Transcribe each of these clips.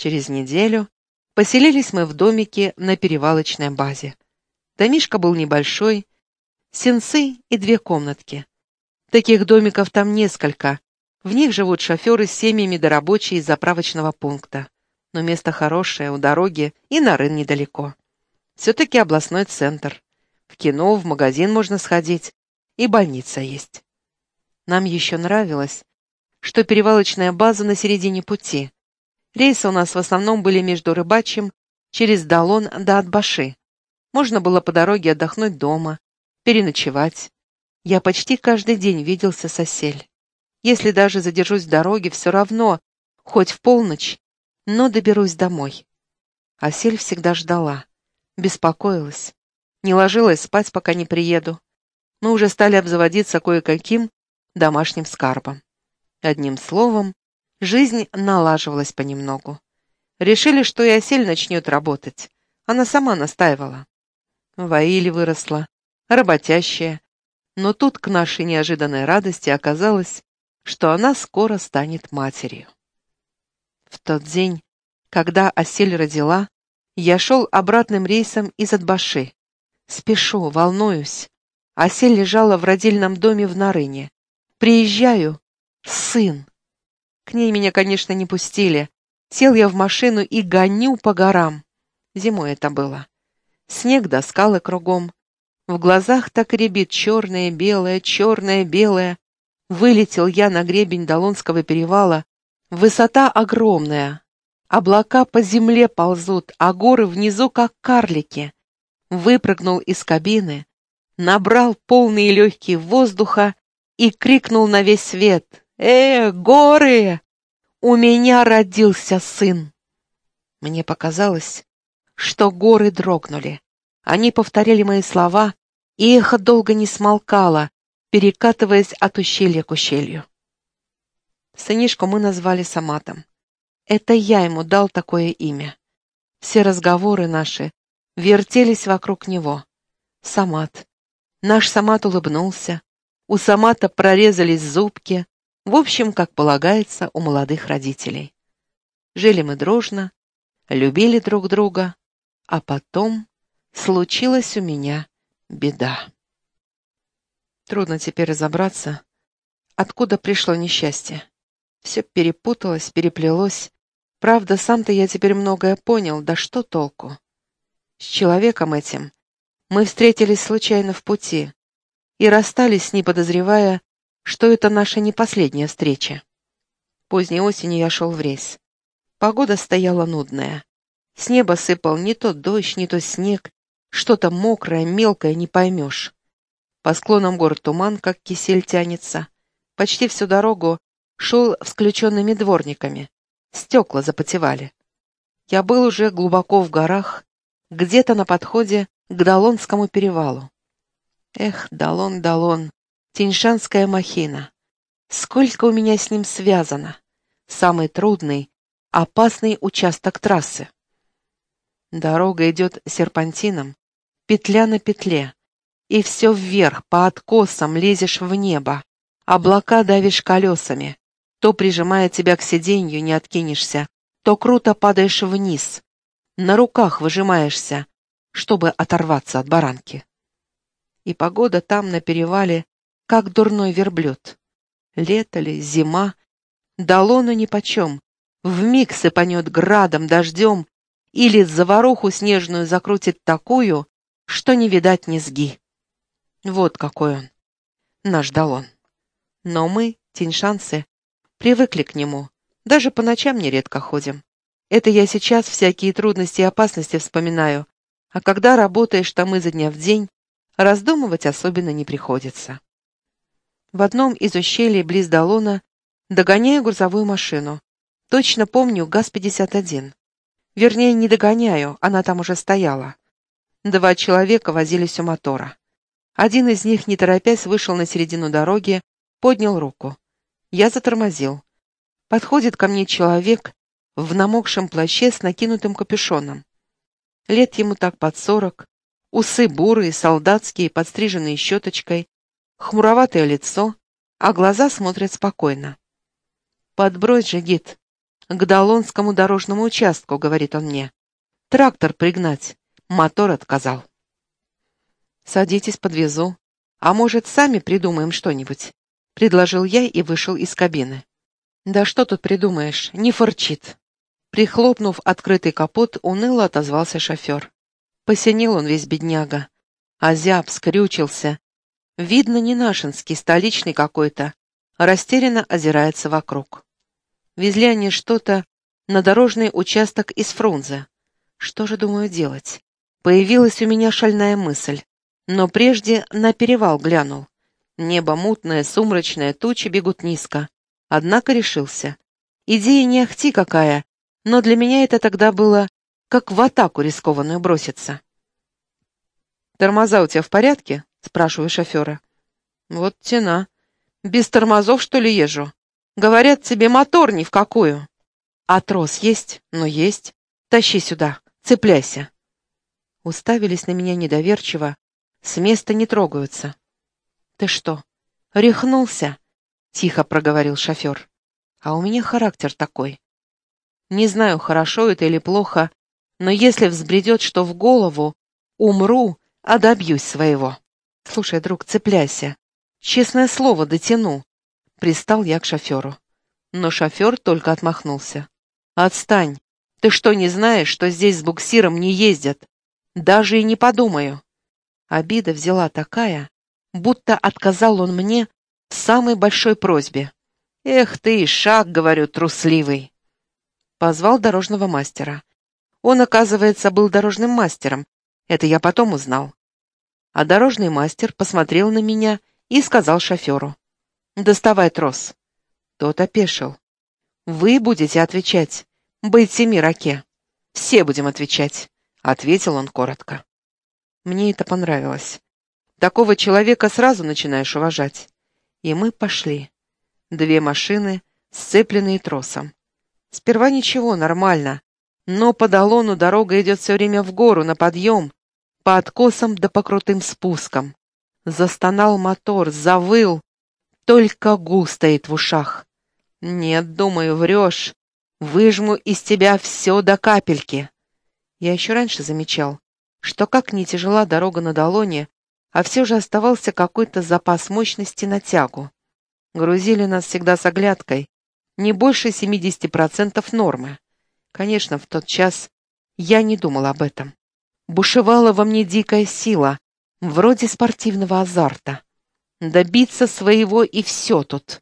Через неделю поселились мы в домике на перевалочной базе. Домишка был небольшой, сенсы и две комнатки. Таких домиков там несколько. В них живут шоферы с семьями да рабочие из заправочного пункта. Но место хорошее, у дороги и на рын недалеко. Все-таки областной центр. В кино, в магазин можно сходить. И больница есть. Нам еще нравилось, что перевалочная база на середине пути. Рейсы у нас в основном были между Рыбачьим, через Далон до Атбаши. Можно было по дороге отдохнуть дома, переночевать. Я почти каждый день виделся с Осель. Если даже задержусь в дороге, все равно, хоть в полночь, но доберусь домой. Осель всегда ждала, беспокоилась, не ложилась спать, пока не приеду. Мы уже стали обзаводиться кое-каким домашним скарбом. Одним словом, жизнь налаживалась понемногу. Решили, что и Осель начнет работать. Она сама настаивала. Ваиле выросла, работящая. Но тут к нашей неожиданной радости оказалось, что она скоро станет матерью. В тот день, когда Осель родила, я шел обратным рейсом из Атбаши. Спешу, волнуюсь. Осель лежала в родильном доме в Нарыне. Приезжаю. Сын. К ней меня, конечно, не пустили. Сел я в машину и гоню по горам. Зимой это было. Снег до скалы кругом. В глазах так рябит черное, белое, черное, белое. Вылетел я на гребень Долонского перевала. Высота огромная. Облака по земле ползут, а горы внизу, как карлики. Выпрыгнул из кабины, набрал полные легкие воздуха и крикнул на весь свет. «Э, горы! У меня родился сын!» Мне показалось, что горы дрогнули. Они повторяли мои слова, и эхо долго не смолкало, перекатываясь от ущелья к ущелью. Сынишку мы назвали Саматом. Это я ему дал такое имя. Все разговоры наши вертелись вокруг него. Самат. Наш Самат улыбнулся, у Самата прорезались зубки, в общем, как полагается у молодых родителей. Жили мы дружно, любили друг друга, а потом случилась у меня беда. Трудно теперь разобраться, откуда пришло несчастье. Все перепуталось, переплелось. Правда, сам-то я теперь многое понял, да что толку? С человеком этим мы встретились случайно в пути, и расстались, не подозревая, что это наша не последняя встреча. Поздней осенью я шел в рейс. Погода стояла нудная. С неба сыпал не то дождь, не то снег, что-то мокрое, мелкое, не поймешь. По склонам гор туман, как кисель тянется. Почти всю дорогу шел с включенными дворниками. Стекла запотевали. Я был уже глубоко в горах, где-то на подходе к Долонскому перевалу. Эх, Далон, Далон, Тиньшанская махина. Сколько у меня с ним связано. Самый трудный, опасный участок трассы. Дорога идет серпантином, петля на петле. И все вверх, по откосам лезешь в небо. Облака давишь колесами. То прижимая тебя к сиденью, не откинешься, то круто падаешь вниз. На руках выжимаешься, чтобы оторваться от баранки и погода там на перевале, как дурной верблюд. Лето ли, зима, долону нипочем, вмиг сыпанет градом, дождем, или заваруху снежную закрутит такую, что не видать низги. Вот какой он, наш Далон. Но мы, тиньшанцы, привыкли к нему, даже по ночам нередко ходим. Это я сейчас всякие трудности и опасности вспоминаю, а когда работаешь там изо дня в день, Раздумывать особенно не приходится. В одном из ущелий близ Долона догоняю грузовую машину. Точно помню ГАЗ-51. Вернее, не догоняю, она там уже стояла. Два человека возились у мотора. Один из них, не торопясь, вышел на середину дороги, поднял руку. Я затормозил. Подходит ко мне человек в намокшем плаще с накинутым капюшоном. Лет ему так под сорок, Усы бурые, солдатские, подстриженные щеточкой, хмуроватое лицо, а глаза смотрят спокойно. «Подбрось же, гид, к Долонскому дорожному участку», — говорит он мне. «Трактор пригнать». Мотор отказал. «Садитесь, подвезу. А может, сами придумаем что-нибудь?» — предложил я и вышел из кабины. «Да что тут придумаешь, не форчит». Прихлопнув открытый капот, уныло отозвался шофер. Посинел он весь бедняга. Озяб, скрючился. Видно, не нашинский, столичный какой-то. Растерянно озирается вокруг. Везли они что-то на дорожный участок из Фрунзе. Что же думаю делать? Появилась у меня шальная мысль. Но прежде на перевал глянул. Небо мутное, сумрачное, тучи бегут низко. Однако решился. Идея не ахти какая, но для меня это тогда было как в атаку рискованную броситься. «Тормоза у тебя в порядке?» — спрашиваю шофера. «Вот тена. Без тормозов, что ли, езжу? Говорят, тебе мотор ни в какую». «А трос есть?» «Ну, есть. Тащи сюда, цепляйся». Уставились на меня недоверчиво, с места не трогаются. «Ты что, рехнулся?» — тихо проговорил шофер. «А у меня характер такой. Не знаю, хорошо это или плохо, но если взбредет что в голову, умру, а добьюсь своего. Слушай, друг, цепляйся. Честное слово, дотяну. Пристал я к шоферу. Но шофер только отмахнулся. Отстань. Ты что, не знаешь, что здесь с буксиром не ездят? Даже и не подумаю. Обида взяла такая, будто отказал он мне в самой большой просьбе. Эх ты, шаг, говорю, трусливый. Позвал дорожного мастера. Он, оказывается, был дорожным мастером. Это я потом узнал. А дорожный мастер посмотрел на меня и сказал шоферу. «Доставай трос». Тот опешил. «Вы будете отвечать. Бейтсеми раке. Все будем отвечать», — ответил он коротко. Мне это понравилось. Такого человека сразу начинаешь уважать. И мы пошли. Две машины, сцепленные тросом. Сперва ничего, нормально. Но по долону дорога идет все время в гору, на подъем, по откосам да по крутым спускам. Застонал мотор, завыл. Только гул стоит в ушах. Нет, думаю, врешь. Выжму из тебя все до капельки. Я еще раньше замечал, что как не тяжела дорога на долоне, а все же оставался какой-то запас мощности на тягу. Грузили нас всегда с оглядкой, не больше 70% нормы. Конечно, в тот час я не думал об этом. Бушевала во мне дикая сила, вроде спортивного азарта. Добиться своего и все тут.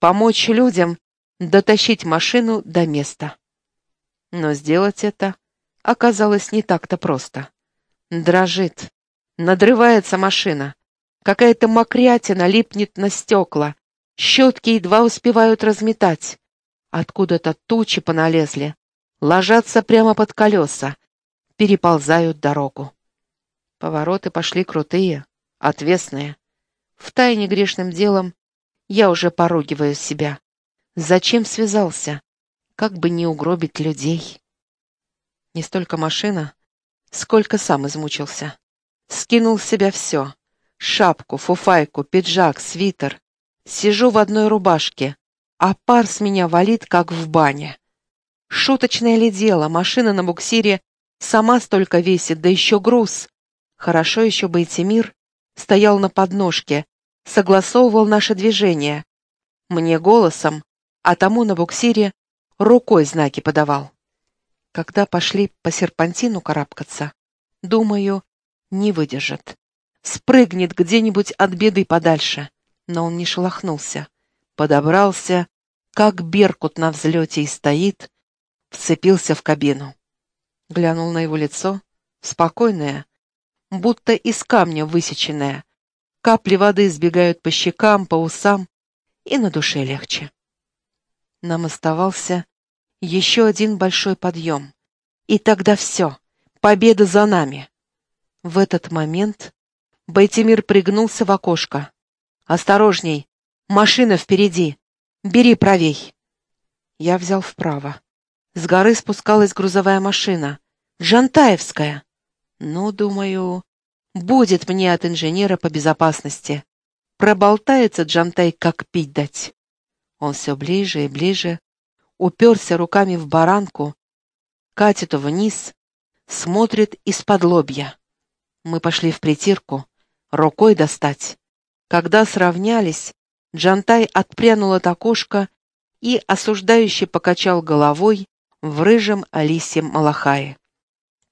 Помочь людям дотащить машину до места. Но сделать это оказалось не так-то просто. Дрожит, надрывается машина. Какая-то мокрятина липнет на стекла. Щетки едва успевают разметать. Откуда-то тучи поналезли, ложатся прямо под колеса, переползают дорогу. Повороты пошли крутые, отвесные. Втайне грешным делом я уже поругиваю себя. Зачем связался? Как бы не угробить людей. Не столько машина, сколько сам измучился. Скинул с себя все. Шапку, фуфайку, пиджак, свитер. Сижу в одной рубашке, а пар с меня валит, как в бане. Шуточное ли дело, машина на буксире сама столько весит, да еще груз. Хорошо еще Бейтимир стоял на подножке, согласовывал наше движение. Мне голосом, а тому на буксире рукой знаки подавал. Когда пошли по серпантину карабкаться, думаю, не выдержит. Спрыгнет где-нибудь от беды подальше но он не шелохнулся. Подобрался, как беркут на взлете и стоит, вцепился в кабину. Глянул на его лицо, спокойное, будто из камня высеченное. Капли воды сбегают по щекам, по усам, и на душе легче. Нам оставался еще один большой подъем. И тогда все, победа за нами. В этот момент Байтимир пригнулся в окошко. «Осторожней! Машина впереди! Бери правей!» Я взял вправо. С горы спускалась грузовая машина. Джантаевская. Ну, думаю, будет мне от инженера по безопасности. Проболтается Джантай, как пить дать. Он все ближе и ближе. уперся руками в баранку, катит вниз, смотрит из-под лобья. Мы пошли в притирку, рукой достать. Когда сравнялись, Джантай отпрянул от окошка и осуждающе покачал головой в рыжем Алисе Малахае.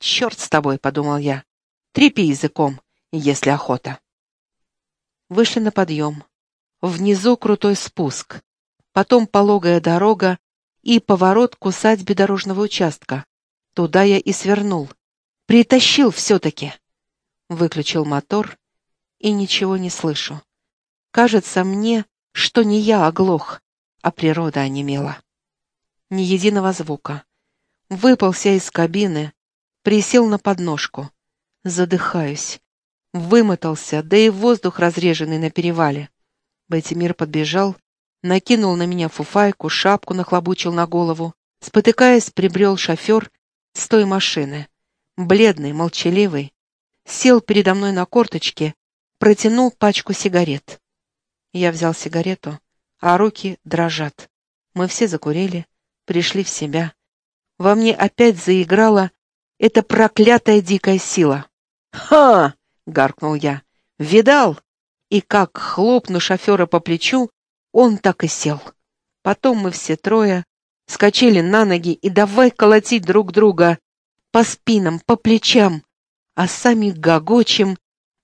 «Черт с тобой», — подумал я, — «трепи языком, если охота». Вышли на подъем. Внизу крутой спуск, потом пологая дорога и поворот к усадьбе дорожного участка. Туда я и свернул. Притащил все-таки. Выключил мотор и ничего не слышу. Кажется мне, что не я оглох, а природа онемела. Ни единого звука. Выпался из кабины, присел на подножку. Задыхаюсь. Вымотался, да и воздух разреженный на перевале. Бетимир подбежал, накинул на меня фуфайку, шапку нахлобучил на голову. Спотыкаясь, прибрел шофер с той машины. Бледный, молчаливый. Сел передо мной на корточке, протянул пачку сигарет. Я взял сигарету, а руки дрожат. Мы все закурили, пришли в себя. Во мне опять заиграла эта проклятая дикая сила. «Ха!» — гаркнул я. «Видал?» И как хлопну шофера по плечу, он так и сел. Потом мы все трое скачали на ноги и давай колотить друг друга по спинам, по плечам, а сами гогочем,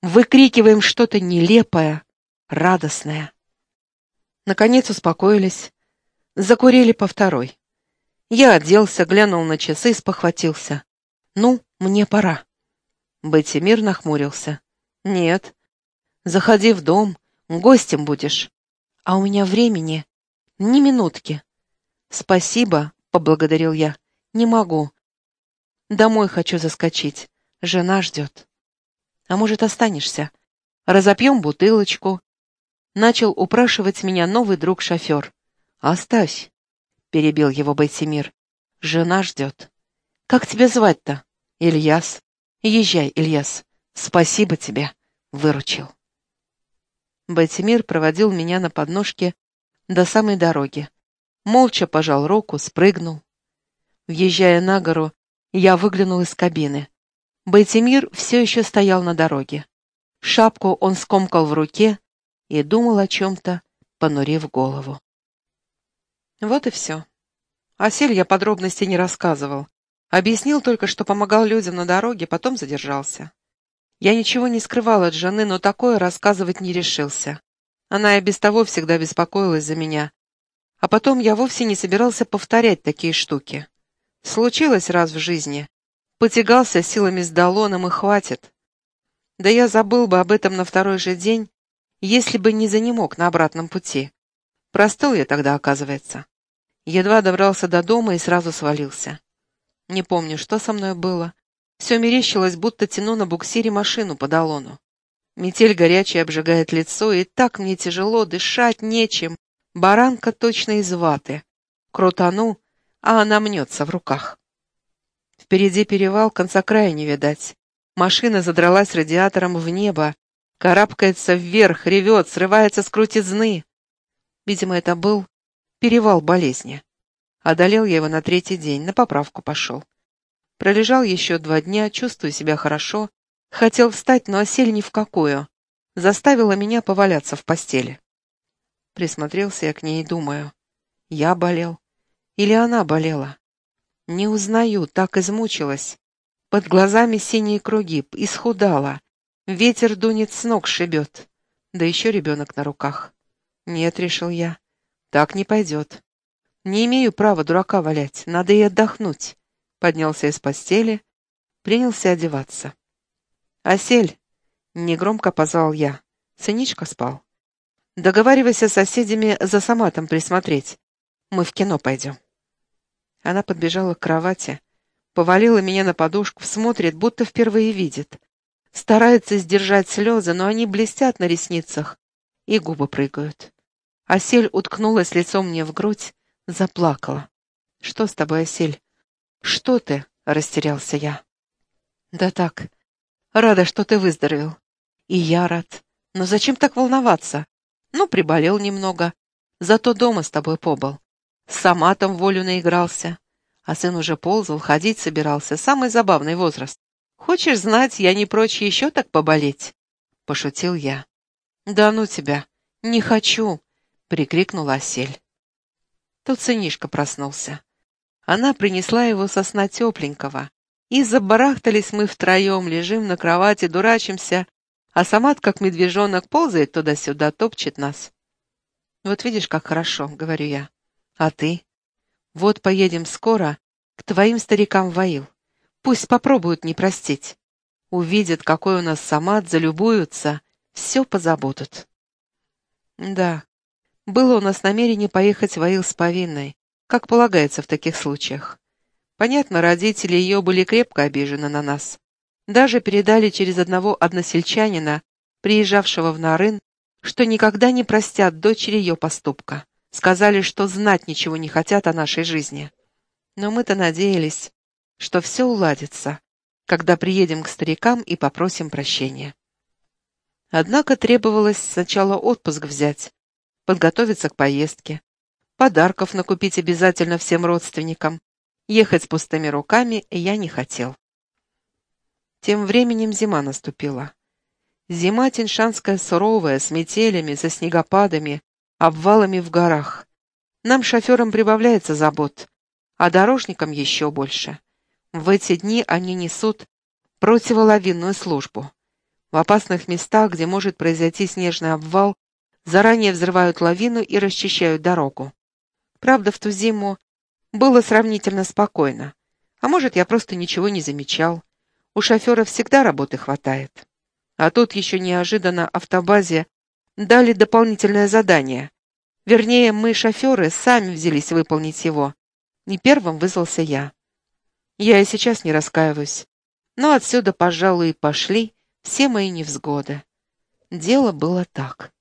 выкрикиваем что-то нелепое, радостное. Наконец успокоились, закурили по второй. Я оделся, глянул на часы, спохватился. «Ну, мне пора». Бетимир нахмурился. «Нет. Заходи в дом, гостем будешь. А у меня времени ни минутки». «Спасибо», — поблагодарил я. «Не могу. Домой хочу заскочить. Жена ждет». «А может, останешься? Разопьем бутылочку». Начал упрашивать меня новый друг-шофер. «Оставь», — перебил его Бетимир. «Жена ждет». «Как тебя звать-то?» «Ильяс». «Езжай, Ильяс. Спасибо тебе. Выручил». Бетимир проводил меня на подножке до самой дороги. Молча пожал руку, спрыгнул. Въезжая на гору, я выглянул из кабины. Бетимир все еще стоял на дороге. Шапку он скомкал в руке и думал о чем-то, понурив голову. Вот и все. О сель я подробностей не рассказывал. Объяснил только, что помогал людям на дороге, потом задержался. Я ничего не скрывал от жены, но такое рассказывать не решился. Она и без того всегда беспокоилась за меня. А потом я вовсе не собирался повторять такие штуки. Случилось раз в жизни. Потягался силами с Долоном и хватит. Да я забыл бы об этом на второй же день, если бы не занемог на обратном пути. Простыл я тогда, оказывается. Едва добрался до дома и сразу свалился. Не помню, что со мной было. Все мерещилось, будто тяну на буксире машину по долону. Метель горячая обжигает лицо, и так мне тяжело, дышать нечем. Баранка точно из ваты. Крутану, а она мнется в руках. Впереди перевал, конца края не видать. Машина задралась радиатором в небо, карабкается вверх, ревет, срывается с крутизны. Видимо, это был перевал болезни. Одолел я его на третий день, на поправку пошел. Пролежал еще два дня, чувствую себя хорошо. Хотел встать, но осель ни в какую. Заставила меня поваляться в постели. Присмотрелся я к ней и думаю. Я болел. Или она болела? Не узнаю, так измучилась. Под глазами синие круги, исхудала. Ветер дунет с ног шибет. Да еще ребенок на руках. Нет, решил я. Так не пойдет. Не имею права дурака валять, надо и отдохнуть поднялся из постели, принялся одеваться. «Осель!» — негромко позвал я. Сыничка спал. «Договаривайся с соседями за саматом присмотреть. Мы в кино пойдем». Она подбежала к кровати, повалила меня на подушку, смотрит, будто впервые видит. Старается сдержать слезы, но они блестят на ресницах, и губы прыгают. Осель уткнулась лицом мне в грудь, заплакала. «Что с тобой, Осель?» «Что ты?» — растерялся я. «Да так. Рада, что ты выздоровел. И я рад. Но зачем так волноваться? Ну, приболел немного. Зато дома с тобой побыл. с Саматом волю наигрался. А сын уже ползал, ходить собирался, самый забавный возраст. Хочешь знать, я не прочь еще так поболеть?» — пошутил я. «Да ну тебя! Не хочу!» — прикрикнула Осель. Тут сынишка проснулся. Она принесла его со сна тепленького, и забарахтались мы втроем, лежим на кровати, дурачимся, а Самат, как медвежонок, ползает туда-сюда, топчет нас. «Вот видишь, как хорошо», — говорю я. «А ты? Вот поедем скоро к твоим старикам в Аил. Пусть попробуют не простить. Увидят, какой у нас Самат, залюбуются, все позабудут». Да, было у нас намерение поехать в Аил с повинной, как полагается в таких случаях. Понятно, родители ее были крепко обижены на нас. Даже передали через одного односельчанина, приезжавшего в Нарын, что никогда не простят дочери ее поступка. Сказали, что знать ничего не хотят о нашей жизни. Но мы-то надеялись, что все уладится, когда приедем к старикам и попросим прощения. Однако требовалось сначала отпуск взять, подготовиться к поездке, подарков накупить обязательно всем родственникам. Ехать с пустыми руками я не хотел. Тем временем зима наступила. Зима тиншанская суровая, с метелями, со снегопадами, обвалами в горах. Нам, шоферам, прибавляется забот, а дорожникам еще больше. В эти дни они несут противолавинную службу. В опасных местах, где может произойти снежный обвал, заранее взрывают лавину и расчищают дорогу. Правда, в ту зиму было сравнительно спокойно. А может, я просто ничего не замечал. У шофера всегда работы хватает. А тут еще неожиданно автобазе дали дополнительное задание. Вернее, мы, шоферы, сами взялись выполнить его. И первым вызвался я. Я и сейчас не раскаиваюсь. Но отсюда, пожалуй, и пошли все мои невзгоды. Дело было так.